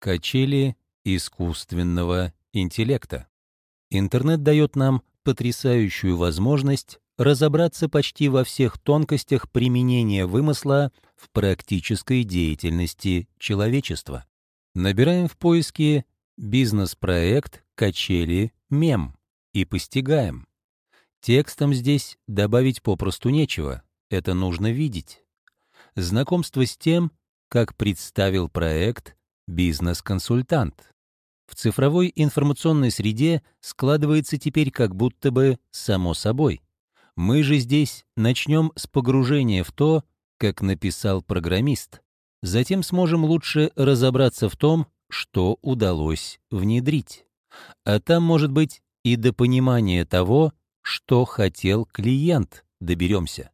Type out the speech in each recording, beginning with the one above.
Качели искусственного интеллекта. Интернет дает нам потрясающую возможность разобраться почти во всех тонкостях применения вымысла в практической деятельности человечества. Набираем в поиске «бизнес-проект качели мем» и постигаем. Текстом здесь добавить попросту нечего, это нужно видеть. Знакомство с тем, как представил проект бизнес-консультант. В цифровой информационной среде складывается теперь как будто бы само собой. Мы же здесь начнем с погружения в то, как написал программист. Затем сможем лучше разобраться в том, что удалось внедрить. А там, может быть, и до понимания того, что хотел клиент, доберемся.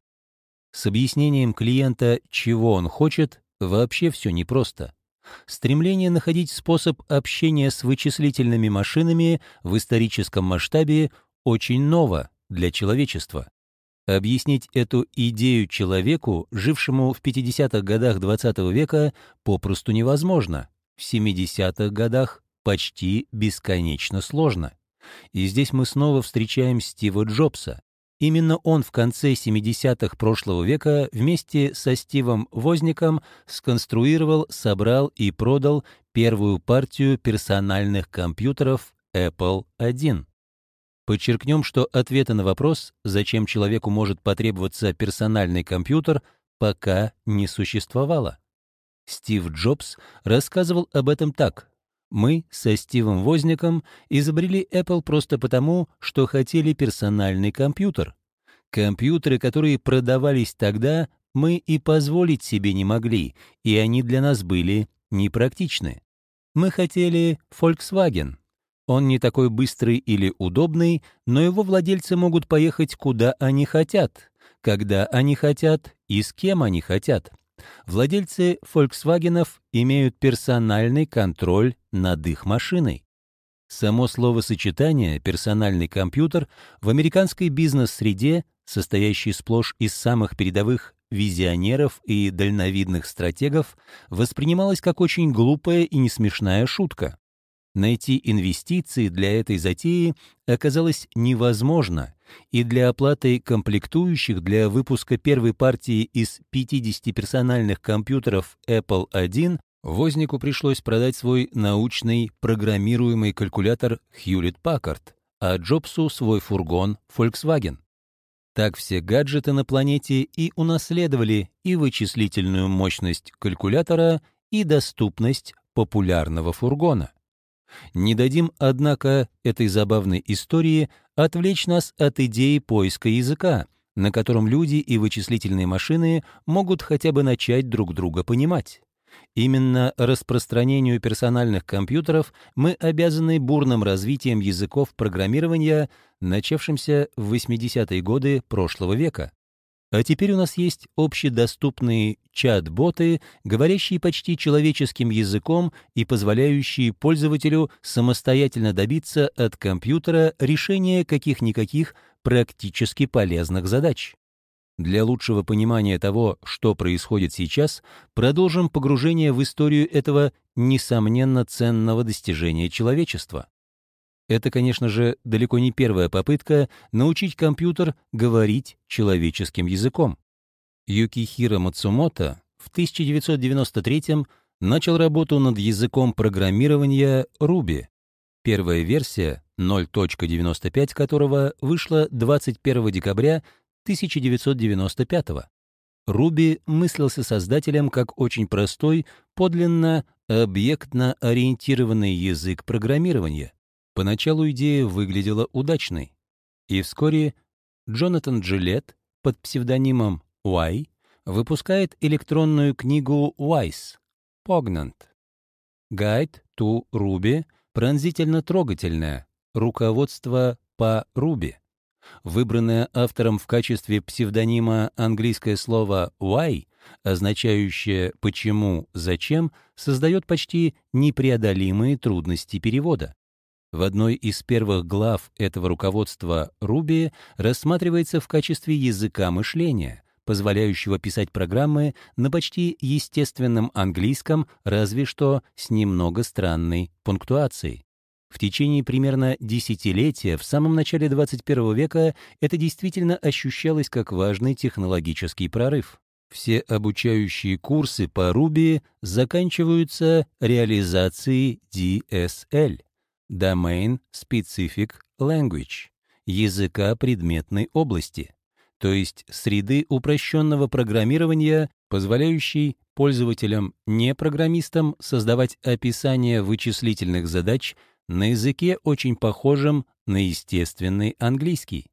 С объяснением клиента, чего он хочет, вообще все непросто. Стремление находить способ общения с вычислительными машинами в историческом масштабе очень ново для человечества. Объяснить эту идею человеку, жившему в 50-х годах XX -го века, попросту невозможно. В 70-х годах почти бесконечно сложно. И здесь мы снова встречаем Стива Джобса. Именно он в конце 70-х прошлого века вместе со Стивом Возником сконструировал, собрал и продал первую партию персональных компьютеров Apple I. Подчеркнем, что ответа на вопрос, зачем человеку может потребоваться персональный компьютер, пока не существовало. Стив Джобс рассказывал об этом так. Мы со Стивом Возником изобрели Apple просто потому, что хотели персональный компьютер. Компьютеры, которые продавались тогда, мы и позволить себе не могли, и они для нас были непрактичны. Мы хотели Volkswagen. Он не такой быстрый или удобный, но его владельцы могут поехать куда они хотят, когда они хотят и с кем они хотят. Владельцы «Фольксвагенов» имеют персональный контроль над их машиной. Само словосочетание «персональный компьютер» в американской бизнес-среде, состоящей сплошь из самых передовых визионеров и дальновидных стратегов, воспринималось как очень глупая и несмешная шутка. Найти инвестиции для этой затеи оказалось невозможно, и для оплаты комплектующих для выпуска первой партии из 50 персональных компьютеров Apple I Вознику пришлось продать свой научный программируемый калькулятор Hewlett Packard, а Джобсу свой фургон Volkswagen. Так все гаджеты на планете и унаследовали и вычислительную мощность калькулятора, и доступность популярного фургона. Не дадим, однако, этой забавной истории отвлечь нас от идеи поиска языка, на котором люди и вычислительные машины могут хотя бы начать друг друга понимать. Именно распространению персональных компьютеров мы обязаны бурным развитием языков программирования, начавшимся в 80-е годы прошлого века. А теперь у нас есть общедоступные чат-боты, говорящие почти человеческим языком и позволяющие пользователю самостоятельно добиться от компьютера решения каких-никаких практически полезных задач. Для лучшего понимания того, что происходит сейчас, продолжим погружение в историю этого несомненно ценного достижения человечества. Это, конечно же, далеко не первая попытка научить компьютер говорить человеческим языком. Юкихиро Мацумото в 1993 начал работу над языком программирования Ruby, первая версия, 0.95 которого вышла 21 декабря 1995 Руби мыслился создателем как очень простой, подлинно объектно-ориентированный язык программирования. Поначалу идея выглядела удачной, и вскоре Джонатан Джилет под псевдонимом Уай выпускает электронную книгу Wise Pognant. Guide to Ruby пронзительно трогательное, руководство по Ruby. Выбранное автором в качестве псевдонима английское слово «why», означающее «почему», «зачем», создает почти непреодолимые трудности перевода. В одной из первых глав этого руководства Руби рассматривается в качестве языка мышления, позволяющего писать программы на почти естественном английском, разве что с немного странной пунктуацией. В течение примерно десятилетия в самом начале 21 века это действительно ощущалось как важный технологический прорыв. Все обучающие курсы по Ruby заканчиваются реализацией DSL — Domain Specific Language — языка предметной области, то есть среды упрощенного программирования, позволяющей пользователям-непрограммистам создавать описание вычислительных задач на языке, очень похожем на естественный английский.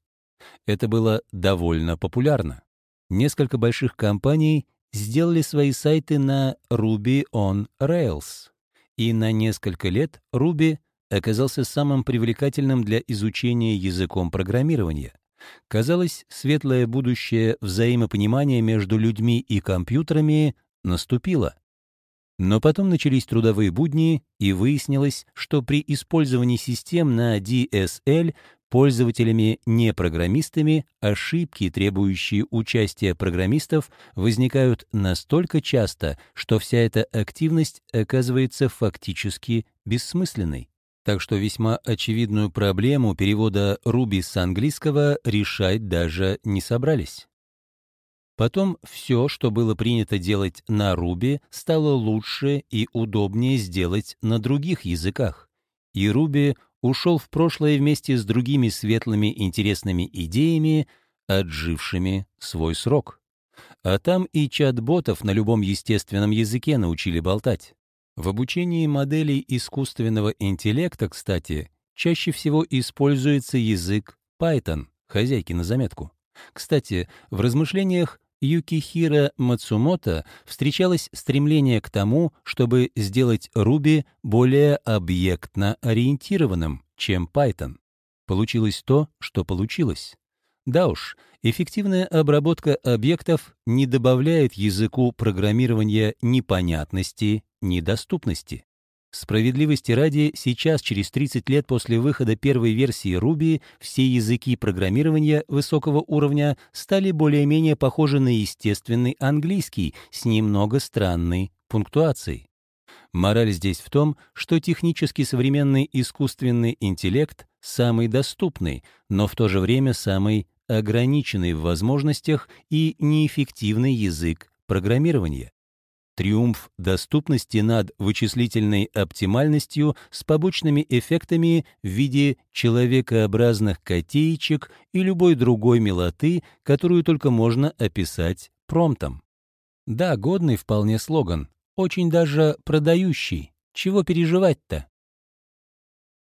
Это было довольно популярно. Несколько больших компаний сделали свои сайты на Ruby on Rails, и на несколько лет Ruby оказался самым привлекательным для изучения языком программирования. Казалось, светлое будущее взаимопонимания между людьми и компьютерами наступило. Но потом начались трудовые будни, и выяснилось, что при использовании систем на DSL пользователями-непрограммистами ошибки, требующие участия программистов, возникают настолько часто, что вся эта активность оказывается фактически бессмысленной. Так что весьма очевидную проблему перевода Ruby с английского решать даже не собрались. Потом все, что было принято делать на Ruby, стало лучше и удобнее сделать на других языках. И Ruby ушел в прошлое вместе с другими светлыми интересными идеями, отжившими свой срок. А там и чат-ботов на любом естественном языке научили болтать. В обучении моделей искусственного интеллекта, кстати, чаще всего используется язык Python, хозяйки на заметку. Кстати, в размышлениях Юкихира Мацумото встречалось стремление к тому, чтобы сделать Ruby более объектно ориентированным, чем Python. Получилось то, что получилось. Да уж, эффективная обработка объектов не добавляет языку программирования непонятности, недоступности. Справедливости ради, сейчас, через 30 лет после выхода первой версии Ruby, все языки программирования высокого уровня стали более-менее похожи на естественный английский с немного странной пунктуацией. Мораль здесь в том, что технически современный искусственный интеллект самый доступный, но в то же время самый ограниченный в возможностях и неэффективный язык программирования. Триумф доступности над вычислительной оптимальностью с побочными эффектами в виде человекообразных котеечек и любой другой милоты, которую только можно описать промптом. Да, годный вполне слоган, очень даже продающий. Чего переживать-то?